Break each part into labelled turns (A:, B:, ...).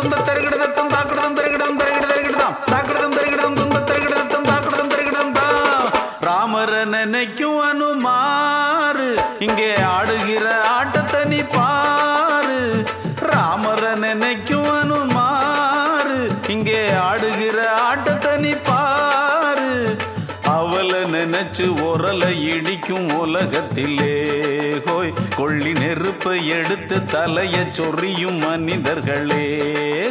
A: ತಂದೊಂದ ತೆರಗಡದ நினைச்சு உரலை இடிக்கும் உலகத்திலே. ஹோய் கொள்ளி நெருப்பை எடுத்து தலைய சொறியும் மனிதர்களே.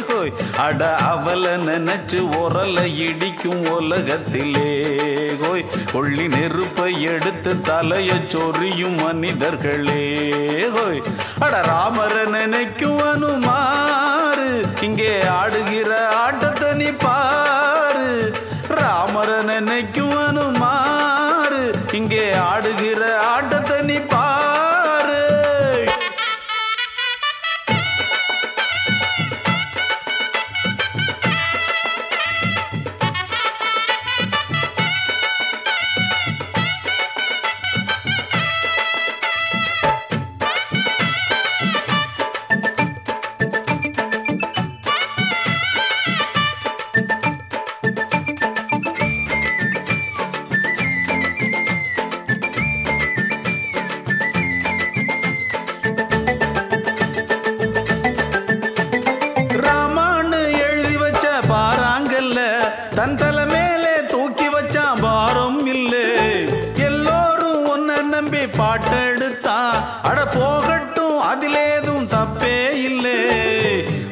A: ஹோய் அட அவல நினைச்சு உரலை இடிக்கும் உலகத்திலே. ஹோய் கொள்ளி நெருப்பை எடுத்து தலைய சொறியும் மனிதர்களே. ஹோய் அட ராமர நினைக்கும் அனுமாறு இங்கே ஆடு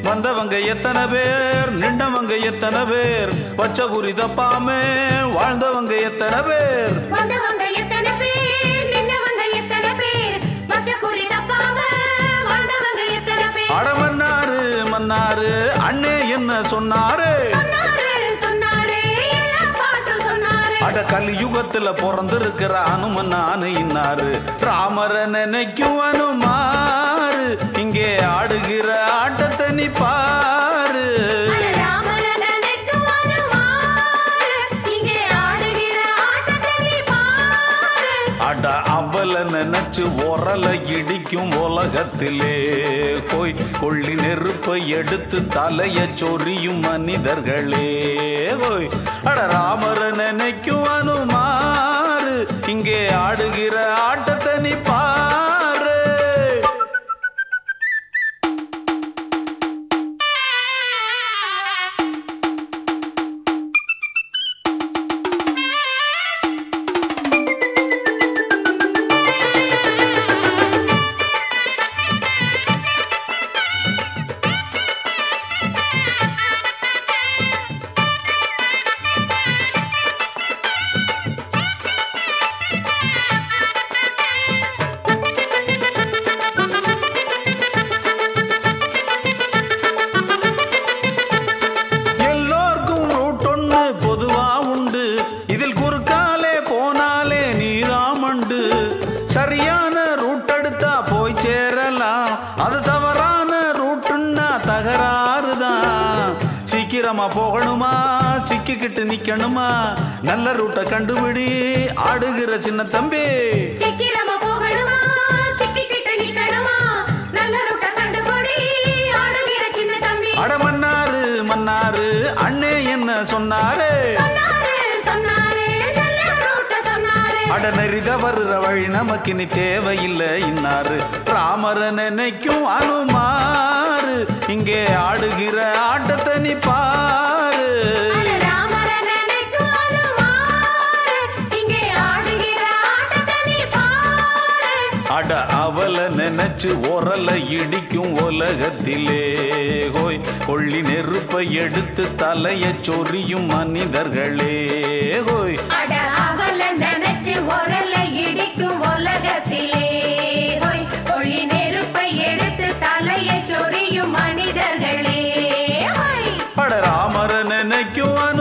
A: வந்தவங்க எத்தனை பேர் நின்றவங்க எத்தனை பேர் வச்ச குறி தப்பாமே வாழ்ந்தவங்க எத்தனை பேர்?
B: வந்தவங்க எத்தனை பேர் நின்னவங்க எத்தனை பேர் மத்த குறி தப்பாம வாழ்ந்தவங்க எத்தனை பேர்?
A: அட மன்னாரு அண்ணே என்ன சொன்னாரு? அட கலியுகத்துல பிறந்திருக்கிற அனுமன் நானு இன்னாரு. ராமர நினைக்கும் அனுமாரு நினைச்சு உரல இடிக்கும் உலகத்திலே. போய் கொள்ளி நெருப்பை எடுத்து தலைய சொறியும் மனிதர்களே. போய் அட ராமர நினைக்கும் அனுமாறு இங்கே ஆடுகிற ஆடு சேரலாம் அது தவறான ரூட்டுன்னா தகராறுதான் சீக்கிரமா போகணுமா? சிக்கிக்கிட்டு நிக்கணுமா? நல்ல ரூட்டை கண்டுபிடி ஆடுகிற சின்ன தம்பி.
B: சீக்கிரமா போகணுமா, சிக்கிக்கிட்டு நிக்கணுமா, நல்ல ரூட்டை கண்டுபிடி, ஆடுகிற சின்ன தம்பி.
A: அட மன்னாரு மன்னாரு அண்ணே என்ன சொன்னாரு,
B: சொன்னாரு.
A: அட நெறித வருற வழி நமக்கு இனி தேவையில்லை இன்னாரு. ராமர நினைக்கும் அனுமாரு இங்கே ஆடுகிற ஆட்டத்தை நீ பாரு.
B: அட
A: அவல நினைச்சு உரல இடிக்கும் உலகத்திலே. ஹோய் கொள்ளி நெருப்பை எடுத்து தலைய சொறியும் மனிதர்களே. ஹோய். ராமர